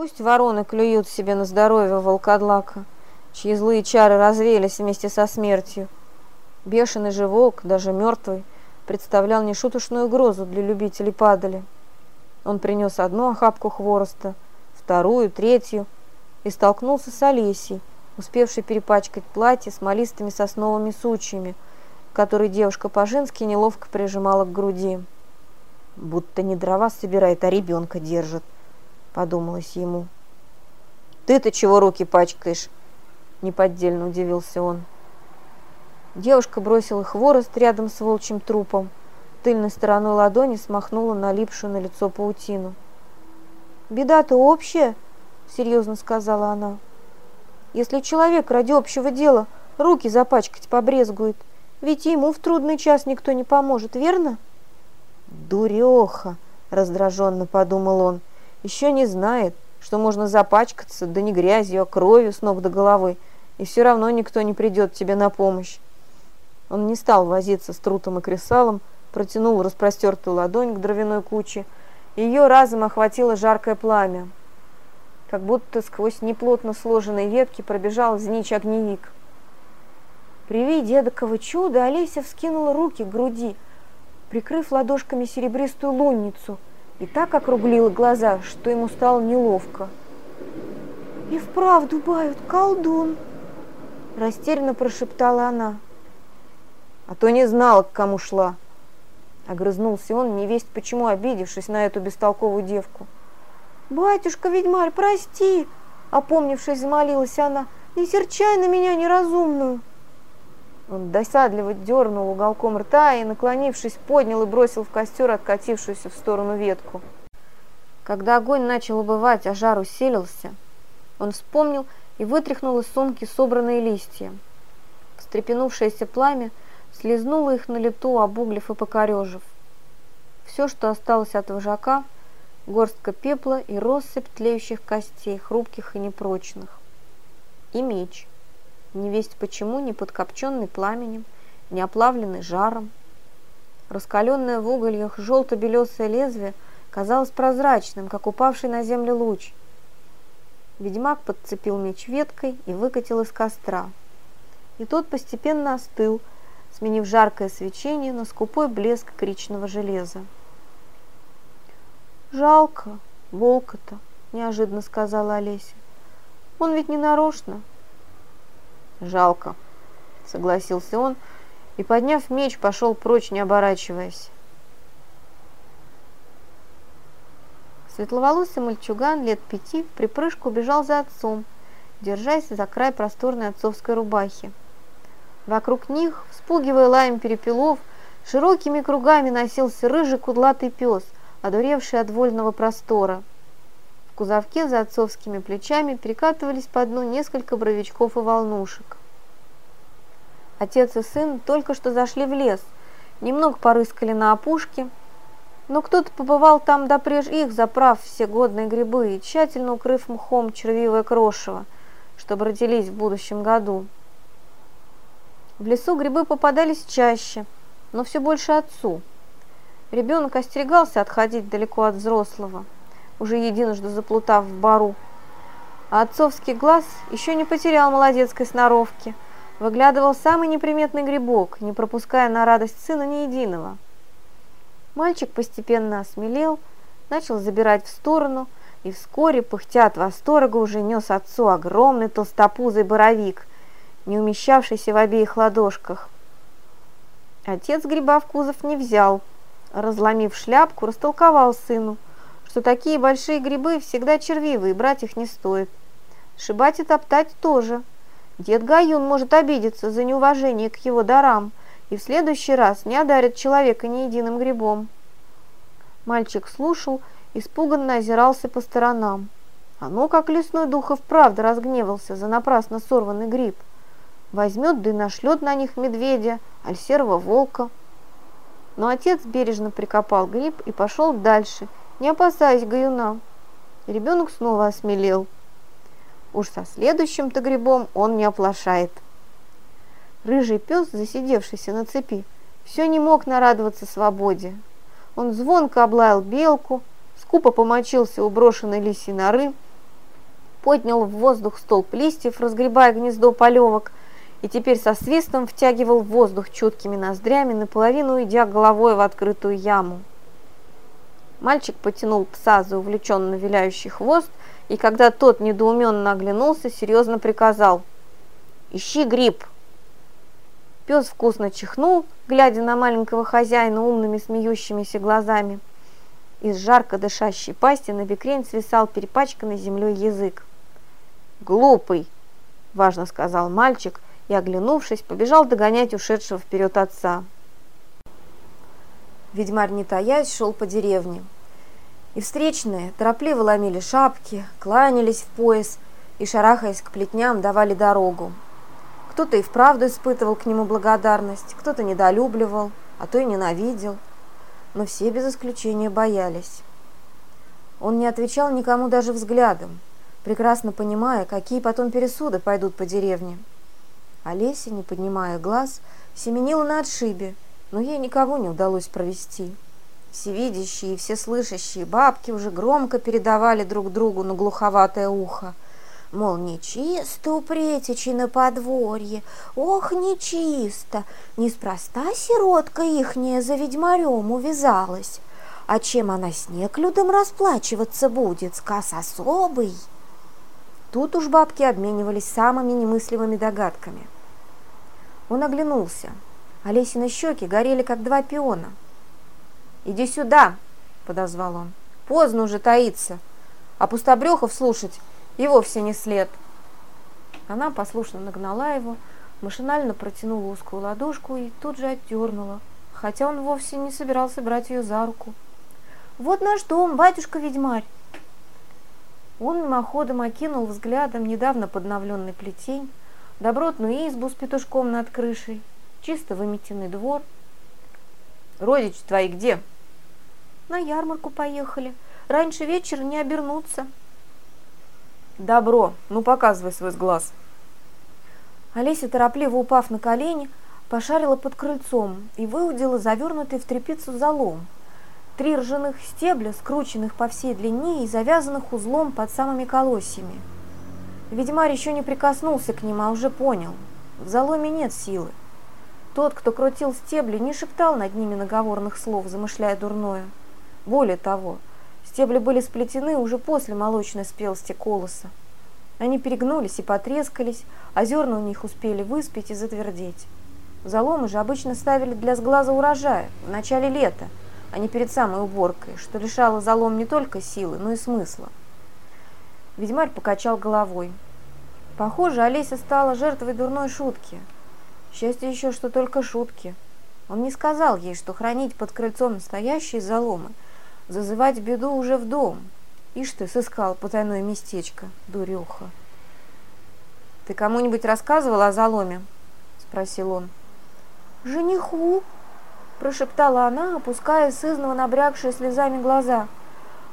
Пусть вороны клюют себе на здоровье волкодлака, чьи злые чары развеялись вместе со смертью. Бешеный же волк, даже мертвый, представлял нешуточную угрозу для любителей падали. Он принес одну охапку хвороста, вторую, третью, и столкнулся с Олесей, успевшей перепачкать платье смолистыми сосновыми сучьями, которые девушка по-женски неловко прижимала к груди. «Будто не дрова собирает, а ребенка держит», — подумалось ему. «Ты-то чего руки пачкаешь?» — неподдельно удивился он. Девушка бросила хворост рядом с волчьим трупом, тыльной стороной ладони смахнула налипшую на лицо паутину. «Беда-то общая», — серьезно сказала она. «Если человек ради общего дела руки запачкать побрезгует, ведь ему в трудный час никто не поможет, верно?» «Дуреха!» — раздраженно подумал он. «Еще не знает, что можно запачкаться, да не грязью, а кровью с ног до головы, и все равно никто не придет тебе на помощь. Он не стал возиться с трутом и кресалом, протянул распростертую ладонь к дровяной куче, и ее разом охватило жаркое пламя. Как будто сквозь неплотно сложенные ветки пробежал знич огневик. При виде эдакого чуда Олеся вскинула руки к груди, прикрыв ладошками серебристую лунницу, и так округлила глаза, что ему стало неловко. «И вправду бают, колдун!» Растерянно прошептала она а то не знала, к кому шла. Огрызнулся он, невесть почему обидевшись на эту бестолковую девку. «Батюшка-ведьмарь, прости!» Опомнившись, замолилась она. «Не серчай на меня неразумную!» Он досадливо дернул уголком рта и, наклонившись, поднял и бросил в костер откатившуюся в сторону ветку. Когда огонь начал убывать, а жар усилился, он вспомнил и вытряхнул из сумки собранные листья. Встрепенувшееся пламя слезнула их на лету, обуглив и покорежив. Все, что осталось от вожака, горстка пепла и россыпь тлеющих костей, хрупких и непрочных. И меч, невесть почему, не подкопченный пламенем, не оплавленный жаром. Раскаленное в угольях желто-белесое лезвие казалось прозрачным, как упавший на землю луч. Ведьмак подцепил меч веткой и выкатил из костра. И тот постепенно остыл, сменив жаркое свечение на скупой блеск кричного железа. «Жалко волка-то», — неожиданно сказала Олеся. «Он ведь не нарочно». «Жалко», — согласился он, и, подняв меч, пошел прочь, не оборачиваясь. Светловолосый мальчуган лет пяти в припрыжку бежал за отцом, держась за край просторной отцовской рубахи. Вокруг них, вспугивая лаем перепелов, широкими кругами носился рыжий кудлатый пес, одуревший от вольного простора. Кузовке за отцовскими плечами перекатывались по дну несколько бровичков и волнушек. Отец и сын только что зашли в лес, немного порыскали на опушке, но кто-то побывал там допреж их, заправ все годные грибы и тщательно укрыв мхом червивое крошево, чтобы родились в будущем году. В лесу грибы попадались чаще, но все больше отцу. Ребенок остерегался отходить далеко от взрослого, уже единожды заплутав в бару. А отцовский глаз еще не потерял молодецкой сноровки, выглядывал самый неприметный грибок, не пропуская на радость сына ни единого. Мальчик постепенно осмелел, начал забирать в сторону, и вскоре, пыхтя от восторга, уже нес отцу огромный толстопузый боровик, не умещавшийся в обеих ладошках. Отец гриба в кузов не взял. Разломив шляпку, растолковал сыну, что такие большие грибы всегда червивые, брать их не стоит. Шибать и топтать тоже. Дед Гаюн может обидеться за неуважение к его дарам и в следующий раз не одарит человека ни единым грибом. Мальчик слушал, испуганно озирался по сторонам. Ну, как лесной дух и вправду разгневался за напрасно сорванный гриб возьмет да и нашлет на них медведя, аль серого волка. Но отец бережно прикопал гриб и пошел дальше, не опасаясь гаюна. ребенок снова осмелел. Уж со следующим-то грибом он не оплошает. Рыжий пес, засидевшийся на цепи, все не мог нарадоваться свободе. Он звонко облаял белку, скупо помочился у брошенной лисьей норы, поднял в воздух столб листьев, разгребая гнездо полевок, и теперь со свистом втягивал воздух чуткими ноздрями, наполовину идя головой в открытую яму. Мальчик потянул пса за увлеченно виляющий хвост, и когда тот недоуменно оглянулся, серьезно приказал «Ищи гриб!». Пес вкусно чихнул, глядя на маленького хозяина умными смеющимися глазами. Из жарко дышащей пасти на бекрень свисал перепачканный землей язык. «Глупый!» – важно сказал мальчик и, оглянувшись, побежал догонять ушедшего вперед отца. Ведьмарь, не таясь, шел по деревне. И встречные торопливо ломили шапки, кланялись в пояс и, шарахаясь к плетням, давали дорогу. Кто-то и вправду испытывал к нему благодарность, кто-то недолюбливал, а то и ненавидел. Но все без исключения боялись. Он не отвечал никому даже взглядом, прекрасно понимая, какие потом пересуды пойдут по деревне. Олеся, не поднимая глаз, семенила на отшибе, но ей никого не удалось провести. Всевидящие и всеслышащие бабки уже громко передавали друг другу на глуховатое ухо. Мол, нечисто у претичи на подворье, ох, нечисто, неспроста сиротка ихняя за ведьмарем увязалась. А чем она с неклюдом расплачиваться будет, сказ особый? Тут уж бабки обменивались самыми немыслимыми догадками. Он оглянулся. Олесины щеки горели, как два пиона. «Иди сюда!» – подозвал он. «Поздно уже таиться, а пустобрехов слушать и вовсе не след». Она послушно нагнала его, машинально протянула узкую ладошку и тут же отдернула, хотя он вовсе не собирался брать ее за руку. «Вот наш дом, батюшка-ведьмарь!» Он мимоходом окинул взглядом недавно подновленный плетень, добротную избу с петушком над крышей, чисто выметенный двор. «Родичи твои где?» «На ярмарку поехали. Раньше вечера не обернуться». «Добро. Ну, показывай свой сглаз». Олеся, торопливо упав на колени, пошарила под крыльцом и выудила завернутый в тряпицу залом – Три ржаных стебля, скрученных по всей длине и завязанных узлом под самыми колосьями. Ведьмарь еще не прикоснулся к ним, а уже понял. В заломе нет силы. Тот, кто крутил стебли, не шептал над ними наговорных слов, замышляя дурное. Более того, стебли были сплетены уже после молочной спелости колоса. Они перегнулись и потрескались, а зерна у них успели выспеть и затвердеть. Заломы же обычно ставили для сглаза урожая в начале лета – а не перед самой уборкой, что лишало залом не только силы, но и смысла. Ведьмарь покачал головой. Похоже, Олеся стала жертвой дурной шутки. Счастье еще, что только шутки. Он не сказал ей, что хранить под крыльцом настоящие заломы, зазывать беду уже в дом. Ишь ты, сыскал потайное местечко, дуреха. «Ты кому-нибудь рассказывал о заломе?» – спросил он. «Жениху», прошептала она, опуская сызново набрякшие слезами глаза.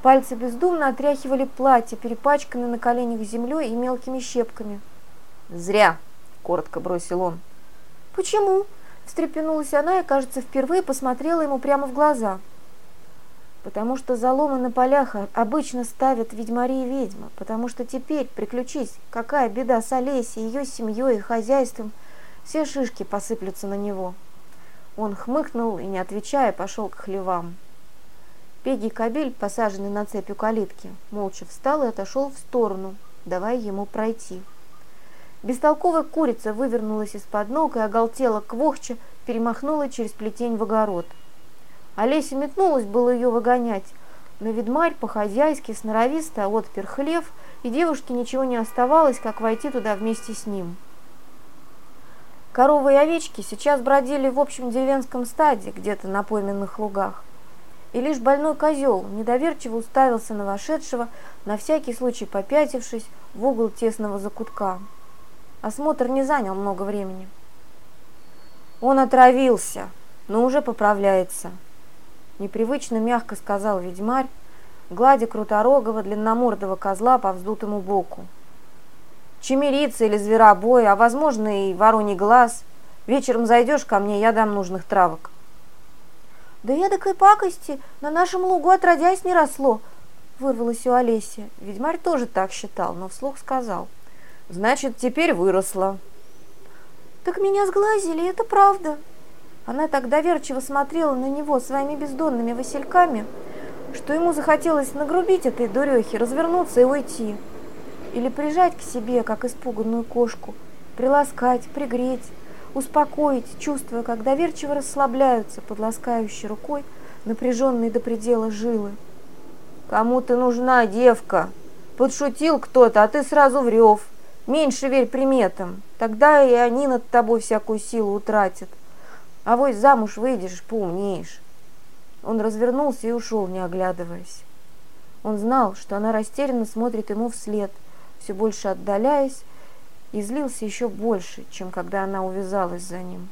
Пальцы бездумно отряхивали платье, перепачканное на коленях землей и мелкими щепками. «Зря!» – коротко бросил он. «Почему?» – встрепенулась она и, кажется, впервые посмотрела ему прямо в глаза. «Потому что заломы на полях обычно ставят ведьмари и ведьмы, потому что теперь, приключись, какая беда с Олесей, ее семьей и хозяйством, все шишки посыплются на него». Он хмыкнул и, не отвечая, пошел к хлевам. Пегий кабель, посаженный на цепь у калитки, молча встал и отошел в сторону, давая ему пройти. Бестолковая курица вывернулась из-под ног и оголтела квохча, перемахнула через плетень в огород. Олеся метнулась было ее выгонять, но ведьмарь по-хозяйски сноровисто отпер хлев, и девушке ничего не оставалось, как войти туда вместе с ним. Коровы и овечки сейчас бродили в общем деревенском стаде, где-то на пойменных лугах. И лишь больной козел недоверчиво уставился на вошедшего, на всякий случай попятившись в угол тесного закутка. Осмотр не занял много времени. Он отравился, но уже поправляется. Непривычно мягко сказал ведьмарь, гладя круторогого длинномордого козла по вздутому боку чемерица или зверобой, а возможно и вороний глаз. Вечером зайдешь ко мне, я дам нужных травок. Да я такой пакости на нашем лугу отродясь не росло. вырвалось у Олеси. Ведьмарь тоже так считал, но вслух сказал. «Значит, теперь выросла». «Так меня сглазили, это правда». Она так доверчиво смотрела на него своими бездонными васильками, что ему захотелось нагрубить этой дурехе, развернуться и уйти. Или прижать к себе, как испуганную кошку, приласкать, пригреть, успокоить, чувствуя, как доверчиво расслабляются под ласкающей рукой напряженные до предела жилы. «Кому ты нужна, девка? Подшутил кто-то, а ты сразу врёв. Меньше верь приметам, тогда и они над тобой всякую силу утратят. А вось замуж выйдешь, поумнеешь». Он развернулся и ушел, не оглядываясь. Он знал, что она растерянно смотрит ему вслед, все больше отдаляясь, и злился еще больше, чем когда она увязалась за ним.